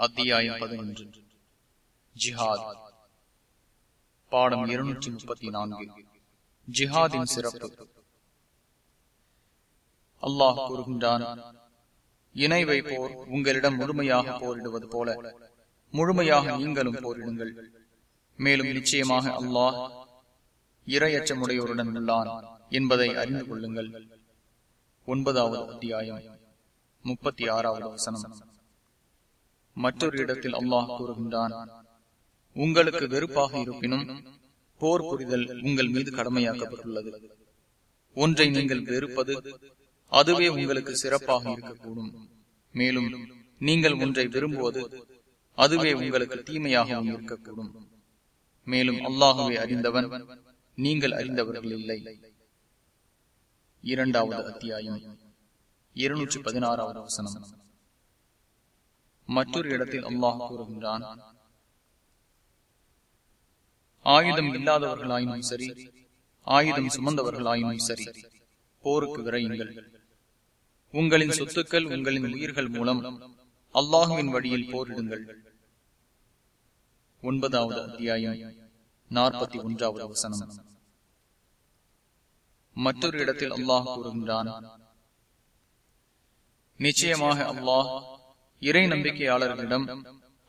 அத்தியாயம் பதினொன்று. ஜிஹாத். பாடம் இருநூற்றி முப்பத்தி நான்கு. ஜிஹாதின் சிறப்பு. அல்லாஹ் கூறுகின்றான் இணை வைப்போர் உங்களிடம் முழுமையாக போரிடுவது போல முழுமையாக நீங்களும் போரிடுங்கள். மேலும் நிச்சயமாக அல்லாஹ் இரையற்றமுடையோருடன் உள்ளான் என்பதை அறிந்து கொள்ளுங்கள். ஒன்பதாவது அத்தியாயம் முப்பத்தி ஆறாவது வசனம். மற்றொரு இடத்தில் அல்லாஹ் கூறுகின்றான் உங்களுக்கு வெறுப்பாக இருப்பினும் போர் புரிதல் உங்கள் மீது கடமையாக்கப்பட்டுள்ளது. ஒன்றை நீங்கள் வெறுப்பது அதுவே உங்களுக்கு சிறப்பாக இருக்கக்கூடும். மேலும் நீங்கள் ஒன்றை விரும்புவது அதுவே உங்களுக்கு தீமையாகவும் இருக்கக்கூடும். மேலும் அல்லாஹுவை அறிந்தவன் நீங்கள் அறிந்தவர்கள் இல்லை. இரண்டாவது அத்தியாயம். இருநூற்றி பதினாறாவது வசனம். மற்றொரு இடத்தில் அல்லாஹ் கூறுகின்றான். ஆயுதம் இல்லாதவர்களாயினும் சரி ஆயுதம் சுமந்தவர்களாயினும் சரி போருக்கு விரையுங்கள். உங்களின் சொத்துக்கள் உங்களின் உயிர்கள் மூலம் அல்லாஹுவின் வழியில் போரிடுங்கள். ஒன்பதாவது அத்தியாயம் நாற்பத்தி ஒன்றாவது வசனம். மற்றொரு இடத்தில் அல்லாஹ் கூறுகின்றான் நிச்சயமாக அல்லாஹ் இறை நம்பிக்கையாளர்களிடம்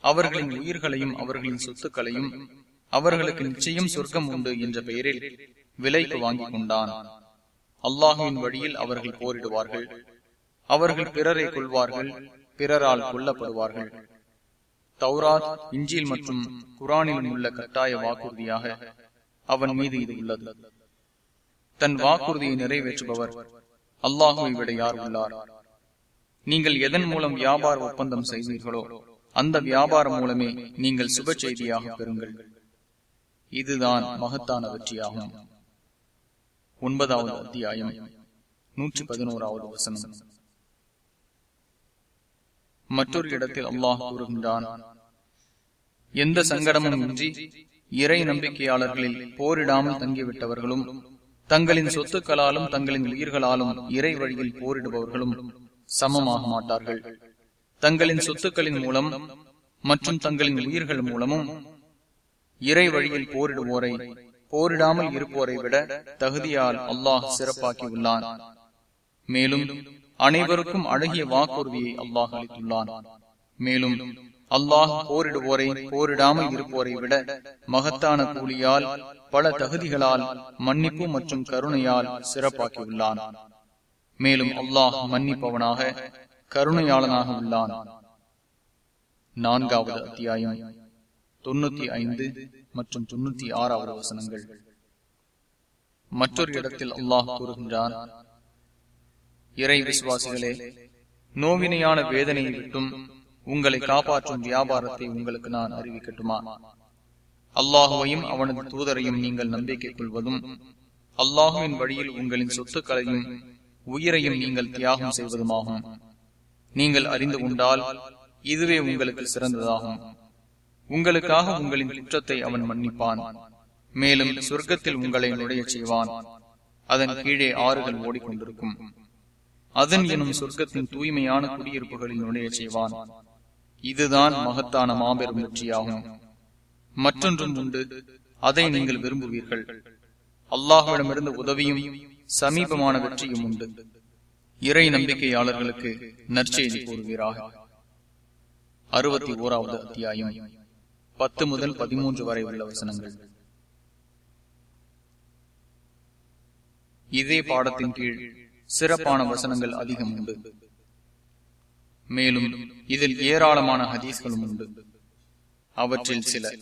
அவர்களின் உயிர்களையும் அவர்களின் சொத்துக்களையும் அவர்களுக்கு நிச்சயம் சொர்க்கம் உண்டு என்ற பெயரில் விலைக்கு வாங்கிக் கொண்டான். அல்லாஹுவின் வழியில் அவர்கள் போரிடுவார்கள். அவர்கள் பிறரை கொள்வார்கள் பிறரால் கொல்லப்படுவார்கள். தௌராத் இஞ்சில் மற்றும் குரானிலும் உள்ள கட்டாய வாக்குறுதியாக அவன் மீது இது உள்ளது. தன் வாக்குறுதியை நிறைவேற்றுபவர் அல்லாஹுவை விட யார் உள்ளார்? நீங்கள் எதன் மூலம் வியாபார ஒப்பந்தம் செய்வீர்களோ அந்த வியாபாரம் மூலமே நீங்கள் சுப செய்தியாக பெறுங்கள். இதுதான் மகத்தான வெற்றியாகும். ஒன்பதாவது அத்தியாயம் நூற்றி பதினோராவது வசனம். மற்றொரு இடத்தில் அல்லாஹ் கூறுகின்றான் எந்த சங்கடமும் இன்றி இறை நம்பிக்கையாளர்களில் போரிடாமல் தங்கிவிட்டவர்களும் தங்களின் சொத்துக்களாலும் தங்களின் உயிர்களாலும் இறை வழியில் போரிடுபவர்களும் சமமாக மாட்டார்கள் தங்களின் சொத்துக்களின் மூலம் மற்றும் தங்களின் உயிர்கள் மூலமும் இறை வழியில் போரிடுவோரை போரிடாமல் இருப்போரை விட தகுதியால் அல்லாஹ் சிறப்பாக்கியுள்ளான் மேலும் அனைவருக்கும் அழகிய வாக்குறுதியை அல்லாஹ் அளித்துள்ளான். மேலும் அல்லாஹ் போரிடுவோரை போரிடாமல் இருப்போரை விட மகத்தான கூலியால் பல தகுதிகளால் மன்னிப்பு மற்றும் கருணையால் சிறப்பாக்கியுள்ளான் மேலும் அல்லாஹ் மன்னிப்பவனாக கருணையாளனாக உள்ளான். நான்காவது அத்தியாயம் தொண்ணூத்தி ஐந்து மற்றும் தொண்ணூத்தி ஆறாவது வசனங்கள். மற்றொரு இடத்தில் அல்லாஹ் கூறுகின்றான் இறை விசுவாசிகளே நோவினையான வேதனையை விட்டும் உங்களை காப்பாற்றும் வியாபாரத்தை உங்களுக்கு நான் அறிவிக்கட்டுமா? அல்லாஹுவையும் அவனது தூதரையும் நீங்கள் நம்பிக்கை கொள்வதும் அல்லாஹுவின் வழியில் உங்களின் சொத்துக்களையும் உயிரையும் நீங்கள் தியாகம் செய்வதுமாகும். நீங்கள் அறிந்து கொண்டால் இதுவே உங்களுக்கு சிறந்ததாகும். உங்களுக்காக உங்களின் குற்றத்தை அவன் மன்னிப்பான். மேலும் சொர்க்கத்தில் உங்களை நுழைய செய்வான். அதன் கீழே ஆறுகள் ஓடிக்கொண்டிருக்கும். அதன் எனும் சொர்க்கத்தின் தூய்மையான குடியிருப்புகளில் நுழைய செய்வான். இதுதான் மகத்தான மாபெரும் வெற்றியாகும். மற்றொன்றும் உண்டு. அதை நீங்கள் விரும்புவீர்கள். அல்லாஹுவிடமிருந்து உதவியும் சமீபமான வெற்றியும் உண்டு. இறை நம்பிக்கையாளர்களுக்கு நற்செய்தி கூறுகிறார் அறுபத்தி ஓராவது அத்தியாயம் பத்து முதல் பதிமூன்று வரை உள்ள வசனங்கள். இதே பாடத்தின் கீழ் சிறப்பான வசனங்கள் அதிகம் உண்டு. மேலும் இதில் ஏராளமான ஹதீஸ்களும் உண்டு. அவற்றில் சில